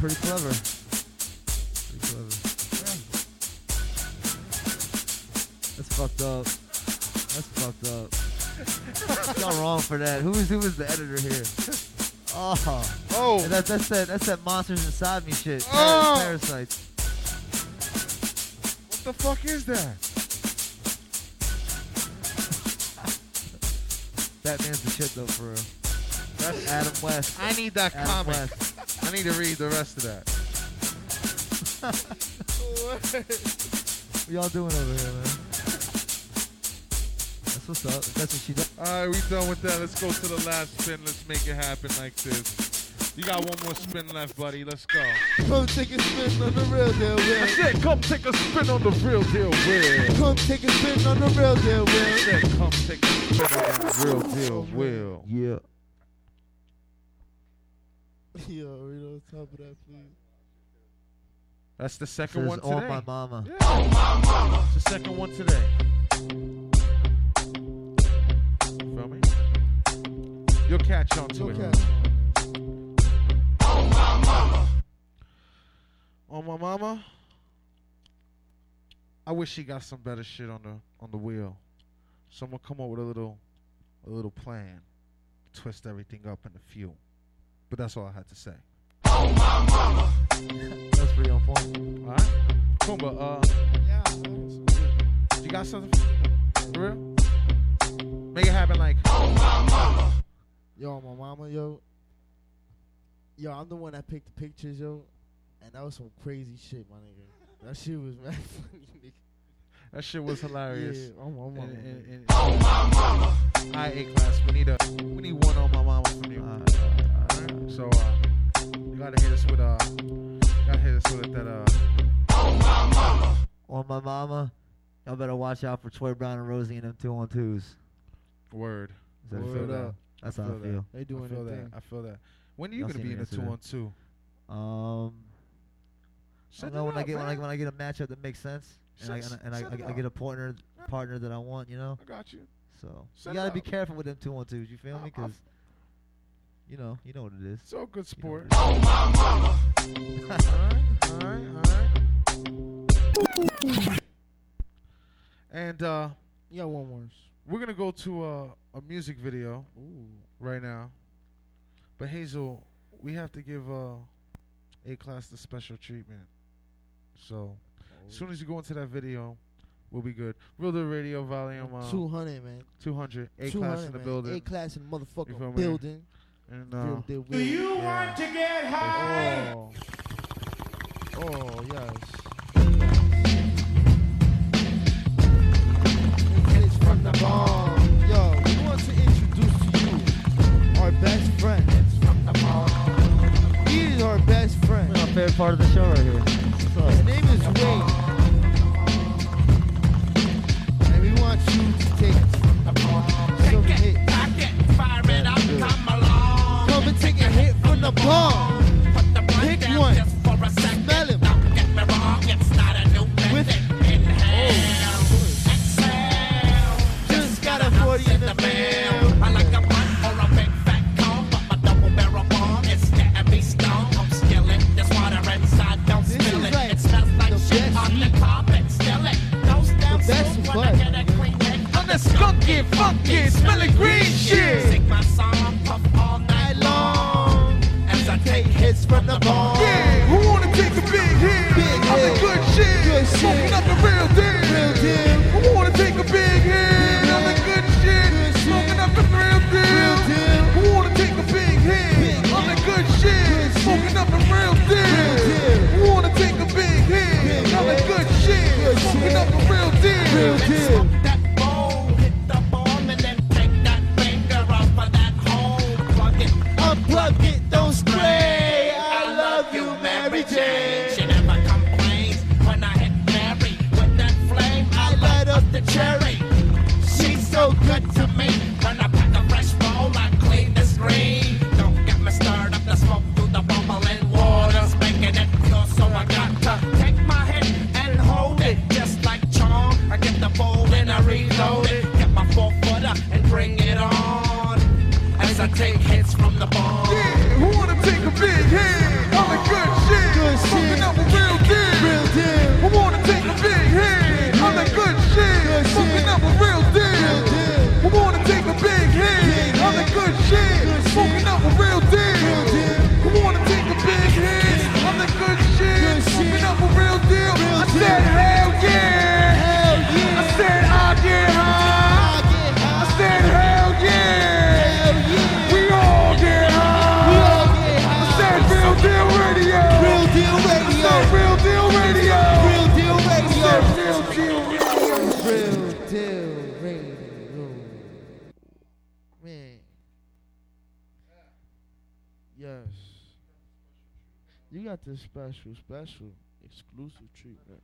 Pretty clever. Up. That's fucked up. Y'all wrong for that. Who is who is the editor here? Oh. Oh. And That's that's that that's that monsters inside me shit. Oh. Par- Oh. Parasites. What the fuck is that? Batman's the shit though for real. That's Adam West. I need that Adam comic. West. I need to read the rest of that. What y'all doing over here, man? That's what's up. That's what she does. All right, we done with that. Let's go to the last spin. Let's make it happen like this. You got one more spin left, buddy. Let's go. Come take a spin on the real deal, I said, come take a spin on the real deal, Will. Come take a spin on the real deal, I Will. said, come take a spin on the real deal, Will. Yeah. Yo, read on top of that, please. That's the second Says one on today. my mama. Yeah. It's the second one today. You'll catch on to You'll it. catch On my mama. Oh, my mama. I wish she got some better shit on the on the wheel. Someone come up with a little a little plan. Twist everything up in a few. But that's all I had to say. On my mama. that's pretty on point. Alright? Kumba, uh Yeah. you got something for real? Make it happen like Yo, my mama, yo. Yo, I'm the one that picked the pictures, yo. And that was some crazy shit, my nigga. That shit was mad funny, nigga. that shit was hilarious. Yeah, on my mama. And- man. and- and- Alright, A class, we need a we need one on my mama from you. So uh you gotta hit us with uh gotta hit us with that uh On my mama. On my mama. Y'all better watch out for Troy Brown and Rosie and them two on twos. word. Is that I a feel feel that. that? That's I how I feel that. feel. They I doing feel their that. thing. I feel that. When are you Y'all gonna be in me the two yesterday. on two? Um, I don't know it when I up, get when I when I get a matchup that makes sense, and I and I, set it I, I get a partner partner that I want, you know. I got you. So Set you gotta be careful with them two on twos. You feel I- me? Because you know you know what it is. So all good You know sport. what alright, alright, alright. And uh You got one more. We're gonna go to uh, a music video Ooh. right now. But Hazel, we have to give uh, A class the special treatment. So as soon as you go into that video, we'll be good. Real the Radio Volume uh, 200, man. 200. A 200, class in the man. building. A class in the motherfucking me? building. And uh, Do you Will. want to get high? Oh. Oh, yes. from the bomb. Yo, we want to introduce to you our best friend. from the bomb. He is our best friend. My favorite part of the show right here. His name is Wayne. And we want you to take some hits. Come and take a hit from the bomb. Pick one. skunky, funky, smelling green shit. Sing my song, puff all night long. As I take hits from the ball. Yeah, who wanna take a big hit? Big hit. good shit. Good shit. special, special, exclusive treatment.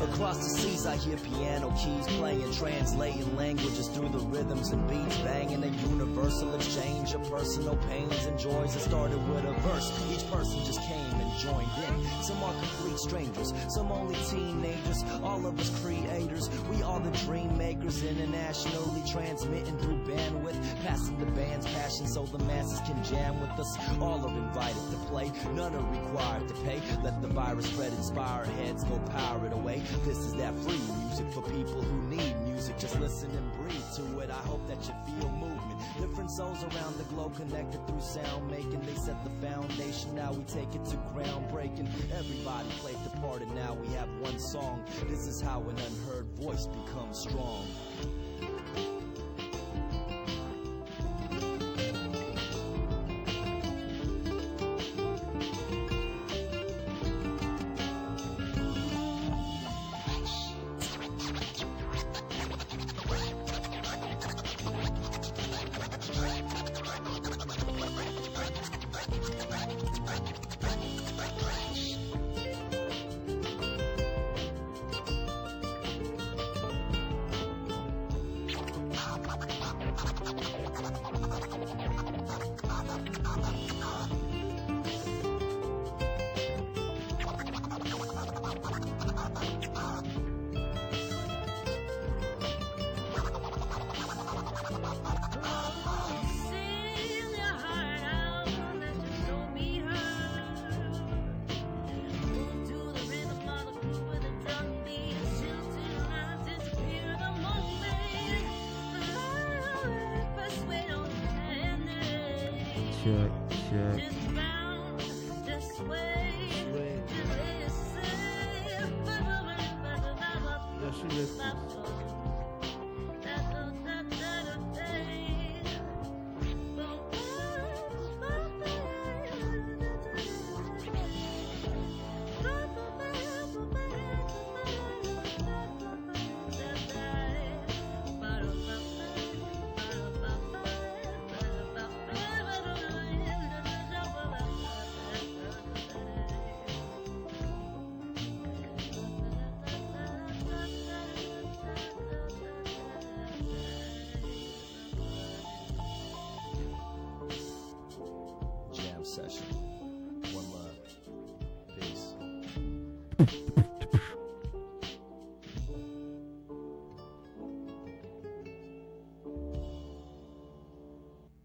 Across the seas, I hear piano keys playing, translating languages through the rhythms and beats, banging a universal exchange of personal pains and joys that started with a verse. Each person just came joined in. Some are complete strangers, some only teenagers. All of us creators, we are the dream makers. Internationally transmitting through bandwidth, passing the band's passion so the masses can jam with us. All are invited to play, none are required to pay. Let the virus spread, inspire heads, go pirate away. This is that free music for people who need music. Just listen and breathe to it. I hope that you feel moved. Different souls around the globe connected through sound making. They set the foundation, now we take it to ground breaking. Everybody played the part, and now we have one song. This is how an unheard voice becomes strong.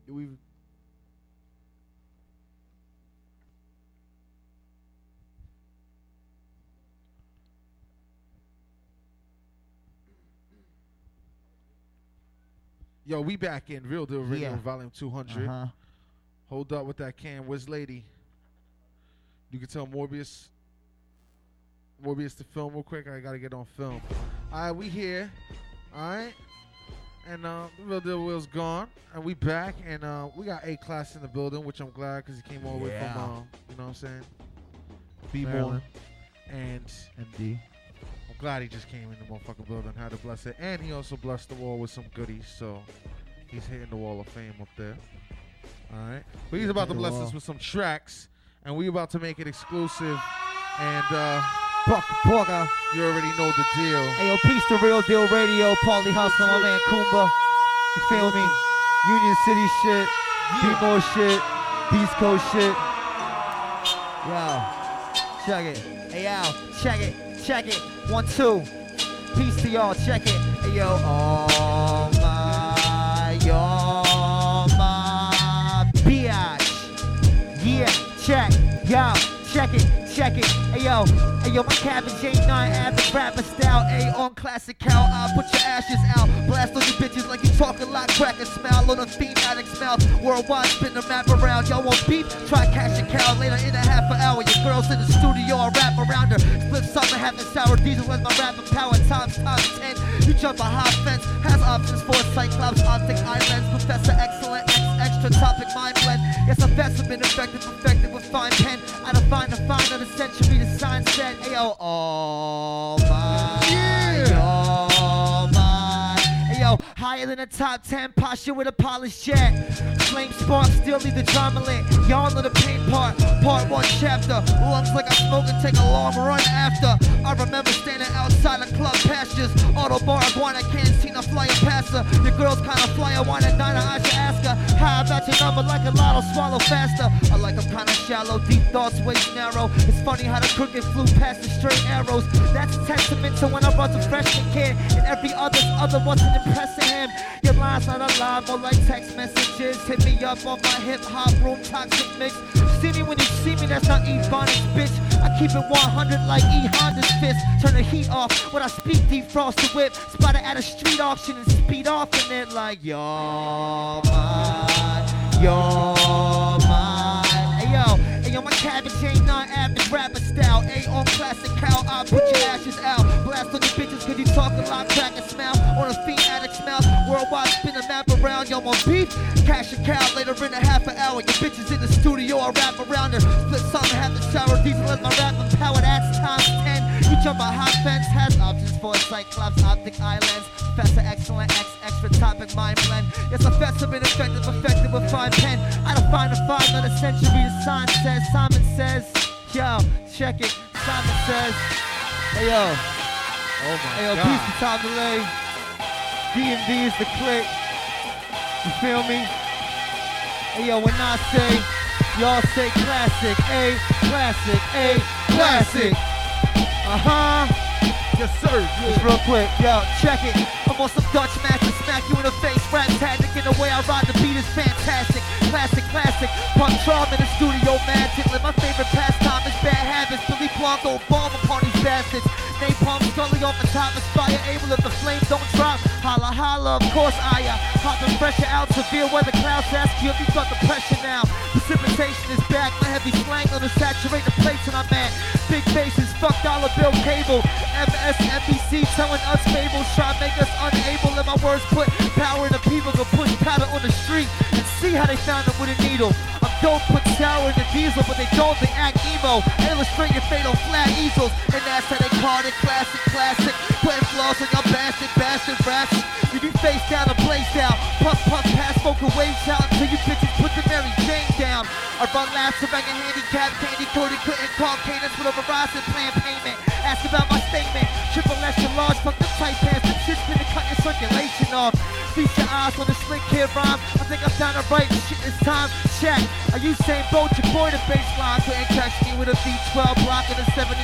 We've Yo, we back in Real Deal Radio, Yeah. Volume 200. Uh-huh. Hold up with that can. Where's Lady? You can tell Morbius. Morbius to film real quick. I gotta get on film. All right, we here. All right, and uh, the Real Deal Will's gone, and we back, and uh, we got A class in the building, which I'm glad because he came all the way Yeah. from, uh, you know what I'm saying? B Maryland. and MD. I'm glad he just came in the motherfucking building, had to bless it, and he also blessed the wall with some goodies, so he's hitting the wall of fame up there. All right, but he's about to hit the bless wall. us with some tracks, and we about to make it exclusive, and uh, Buck Porker. you already know the deal. Hey, yo, peace to Real Deal Radio, Paulie Hustle, my man Kumba. You feel me? Union City shit, B-more shit, Beast Coast shit. Yo, check it. Hey, yo, check it, check it. One, two. Peace to y'all, check it. Hey, yo, oh my, oh my, biatch. Yeah, check, yo, check it, check it. Hey yo, hey yo, my cabin J9 avid rapper style. A on classic cow, I'll put your ashes out. Blast on you bitches like you talking like crack and smell on a fiend addict's mouth. Worldwide spin the map around. Y'all want beef? Try cash a cow later in a half an hour. Your girl's in the studio, I rap around her. Split something, having sour diesel with my rapping power times times 10. You jump a high fence, has options for Cyclops, Optic Islands, Professor Excellent, Topic mind blend. Yes, I've been effective, perfected with fine pen. I define the fine of the century, the sign said, Ayo, oh, oh higher than a top 10, posture with a polished jet. Flame spark, still leave the drama lit. Y'all know the pain part, part one chapter. Lungs like I smoke and take a long run after. I remember standing outside the club pastures. Auto bar, iguana, cantina, flying past. Your girl's kinda fly, I wanna dine I should ask her. How about your number like a lotto, swallow faster. I like them kinda shallow, deep thoughts, waist narrow. It's funny how the crooked flew past the straight arrows. That's a testament to when I was a freshman kid. And every other's other wasn't impressing him. Your lines not alive, more like text messages. Hit me up on my hip hop room toxic mix. See me when you see me, that's not Ebonics, bitch. I keep it 100 like E Honda's fist. Turn the heat off when I speak, defrost the whip. Spot it at a street auction and speed off in it like, yo, my, yo, my. Hey, yo, my cabbage ain't not average rapper style. A on classic cow, I'll put your ashes out. Blast on your bitches, cause you talk a lot, crack and smell. On a fiend mouth, worldwide spin a map around. Yo, want beef? Cash a cow later in a half an hour. Your bitches in the studio, I rap around her. Split something, have the shower, diesel as my rapping power. That's times 10. You jump a hot fence, has options for Cyclops, Optic Islands. Professor Excellent, X, extra topic, mind blend. Yes, I'm fast, been effective, effective with fine pen. I define a five of the century, the sign says. Simon says, yo, check it. Simon says, hey yo. Oh my Hey yo, God. peace to Tom Delay. D&D is the click. You feel me? Hey yo, when I say, y'all say classic, A, classic, A, classic. Uh-huh. Yes, sir. Just real quick, yo, check it. I'm on some Dutch master, smack you in the face, rap tactic. In the way I ride the beat is fantastic. Classic, classic. Punk charm in the studio, tickling. My favorite bad habits. Billy Blanco, bomb upon these bastards. Napalm Scully on the top, aspire able if the flame don't drop. Holla, holla, of course I uh, popping pressure out. Severe weather clouds ask you if you got the pressure now. Precipitation is back, my heavy slang gonna saturate the place and I'm at. Big faces, fuck dollar bill cable. MS, NBC telling us fables, try make us unable. And my words put power in the people to push powder on the street and see how they found them with a needle. Dope, put sour in the diesel, but they don't, they act emo. Illustrate your fate on flat easels, and that's how they call it classic, classic. Putting flaws in your bastard, bastard raps. You be face down and blaze down. Puff, puff, pass vocal waves out until you bitches put the Mary Jane down. I run laps around your handicap, candy coated, couldn't call cadence with a Verizon plan payment. Ask about my statement. Triple extra large, fuck the tight pants. Shit's finna cut your circulation off. Feast your eyes on the slick kid rhyme. I think I found it right. Shit, it's time. check. I use same boat, your boy the baseline. Couldn't catch me with a V12 block and a 79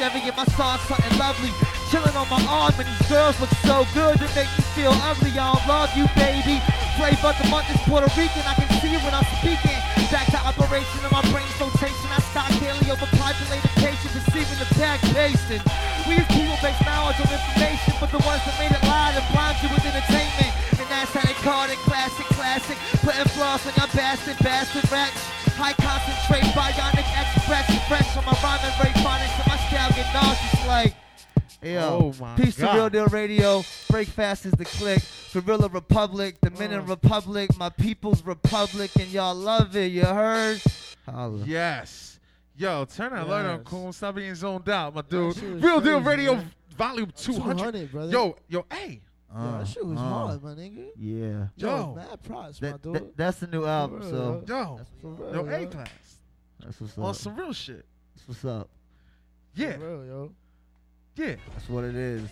Chevy in my song, something lovely. Chilling on my arm, and these girls look so good to make me feel ugly. I don't love you, baby. Flavor of the month is Puerto Rican. I can see it when I'm speaking. Back to operation, and my brain's rotation. I stock daily overpopulated patients, receiving the pack pasting. We use people-based knowledge on information, but the ones that made it live and blind you with entertainment. And that's how they call it classic, classic. Putting floss on your bastard, bastard wretch. High concentrate, bionic express, fresh on my rhyming rate phonics, and my style get nauseous like. Yo, Oh my peace to Real Deal Radio. Break fast is the click. Gorilla Republic, Dominican mm. Republic, my people's republic, and y'all love it. You heard? Holla. Yes. Yo, turn that light on, Yes. Coon. Stop being zoned out, my dude. shit was Real Deal Radio man. Volume 200. 200, brother. Yo, yo, hey. Yo, that shit was Uh, hard, my nigga. Yeah. Yo, Yo. mad props, my dude. that- that's the new album, real, so Yo, real, yo, yo. A class. that's what's up. On up. some real shit. That's what's up. Yeah, For real, yo. yeah. That's what it is. Real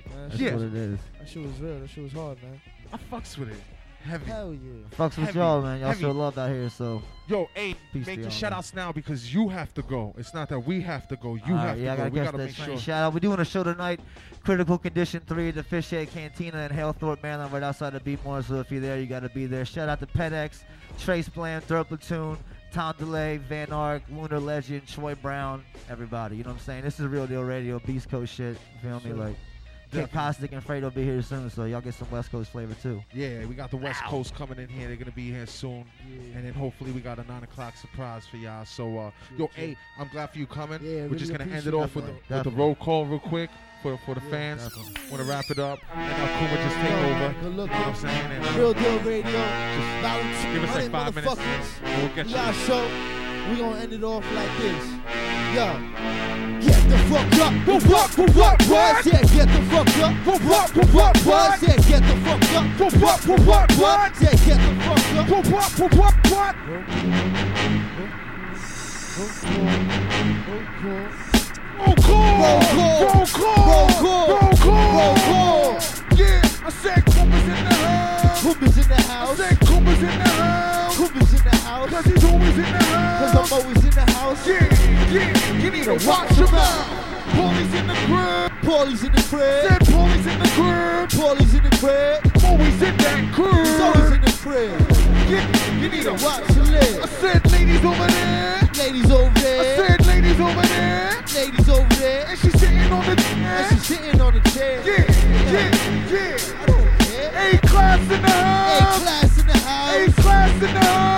talk, man. That's Yeah. what it is. That shit was real. That shit was hard, man. I fucks with it. Heavy. Hell yeah. Fucks with Heavy, y'all, man. Y'all heavy. show love out here, so Yo, hey, Peace to make your y'all, shout man. outs now because you have to go. It's not that we have to go. You All right, have yeah, I to gotta go. We catch gotta that make train. sure. Shout out. We're doing a show tonight. Critical Condition 3 the Fish Head Cantina in Halethorpe, Maryland, right outside of B-more. So if you're there, you gotta be there. Shout out to PetX, Trace Bland, Dirt Platoon, Tom DeLay, Van Ark, Lunar Legend, Troy Brown, everybody. You know what I'm saying? This is Real Deal Radio, Beast Coast shit. You feel me? Like, Kid Definitely. Caustic and Fredo will be here soon, so y'all get some West Coast flavor too. Yeah, we got the West Coast coming in here. They're gonna be here soon, Yeah. and then hopefully we got a nine o'clock surprise for y'all. So, uh, yo, hey, I'm glad for you coming. Yeah, We're really just gonna end it off with, the, with the roll call real quick for for the Yeah, fans. definitely. Want to wrap it up, and uh, Kuma just take over. Good look, You know what I'm saying? And, uh, Real Deal Radio. Just give us like 200 five minutes, motherfuckers. and we'll get We you. got a show. We gonna end it off like this. Yo. Get the fuck up. What, what, what, what, what? Yeah, get the fuck up. What, what, what, what, what? Yeah, get the fuck up. What, what, what, what, what? Yeah, get the fuck up. What, what, what, what, what? Roll call! Roll call! Roll call! Roll call! Roll call! Yeah, I said Kuma's in the house. Kuma's in the I house. said Kuma's in the house. Kuma's in the house. Cause he's always in the house. Cause I'm always in the house. Yeah, yeah, you need to watch him out. Paulie's in the crib. Paulie's in the crib. Said Paulie's in the crib. Paulie's in the crib. Always in that crib. He's always in the crib. Yeah, you need to Watch your I said ladies over there. Ladies over there. I said ladies over there. Ladies over there. And she's sitting on the chair. And she's sitting on the chair. Yeah, yeah, yeah. I don't care. A class in the house. A class in the house. A class in the house.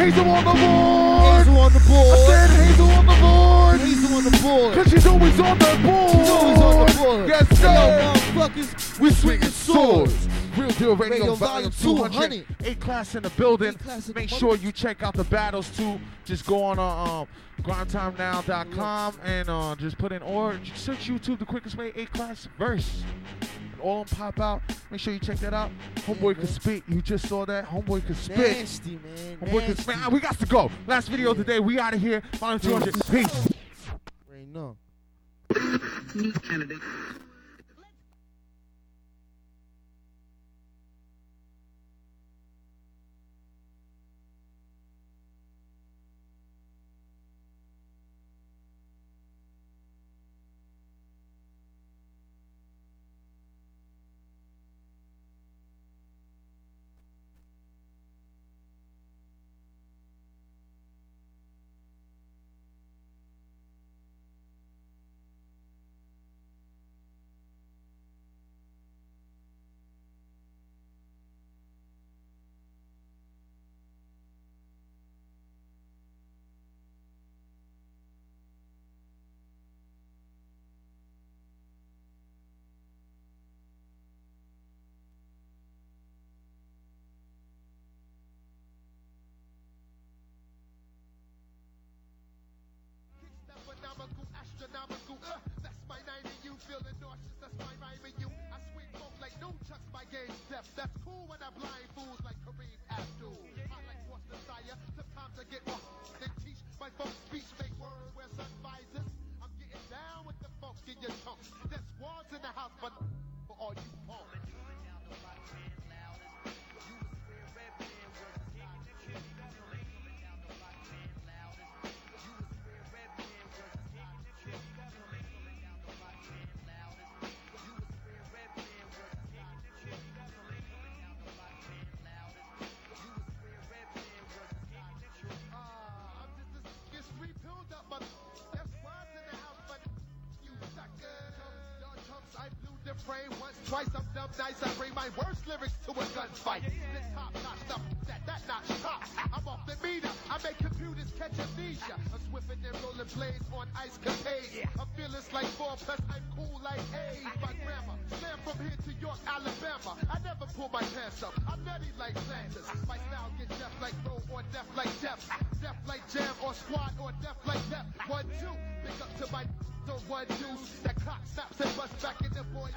Hazel on the board. Hazel on the I board. said Hazel on the board. Hazel on the board. Cause she's always on the board. He's always on the board. Yes, Yo, sir. motherfuckers. We swinging swords. Real Deal Radio, Radio Volume Volume 200. A class in the building. In Make mother- sure you check out the battles too. Just go on uh, um, grindtimenow.com and uh, just put in or search YouTube the quickest way. A class verse. And all of them pop out. Make sure you check that out. Homeboy can spit. You just saw that. Homeboy can spit. Nasty, man. Homeboy can spit. Ah, we got to go. Last video of the day. We out of here. Volume 200. Peace. Ain't no. Phenomenal, astronomical. Uh, that's my name and you feeling nauseous. That's my rhyme and you. I swing folk like no chucks. My game depth. That's cool when I blind fools like Kareem Abdul. I like what's desire. Sometimes I get rough. Then teach my folks speech. Make word wear sun visors. I'm getting down with the folks in your chunks. There's walls in the house, but for all you frame twice. I'm dumb nice. I bring my worst lyrics to a gunfight. This top notch stuff, that notch. I'm off the meter. I make computers catch amnesia. I'm swifter than rolling blades on ice capades. I'm fearless like four plus. I'm cool like A. My grandma slam from here to York, Alabama. I never pull my pants up. I'm nutty like Flanders. My style get deaf like roll or deaf like deaf. Deaf like jam or squad or deaf like deaf. One, two. Big up to my the one deuce. That clock snaps and busts back in the boys.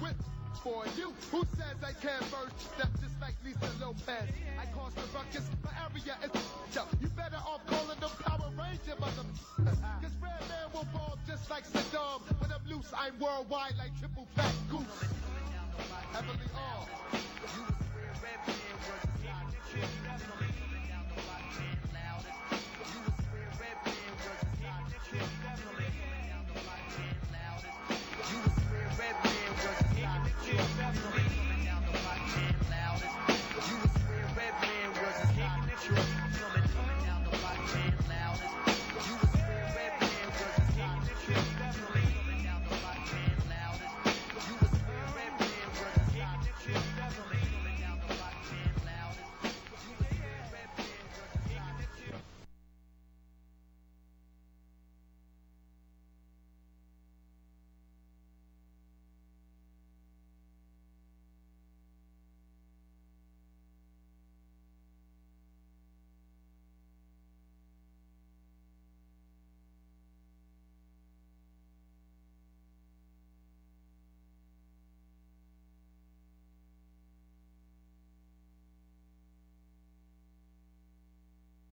With for you. Who says I can't burst step just like Lisa Lopes? I cause the ruckus. My area is up. You better off calling them Power Ranger, mother. Cause Redman will ball just like Saddam. When I'm loose, I'm worldwide like triple fat goose. Heavily all. You was Redman was.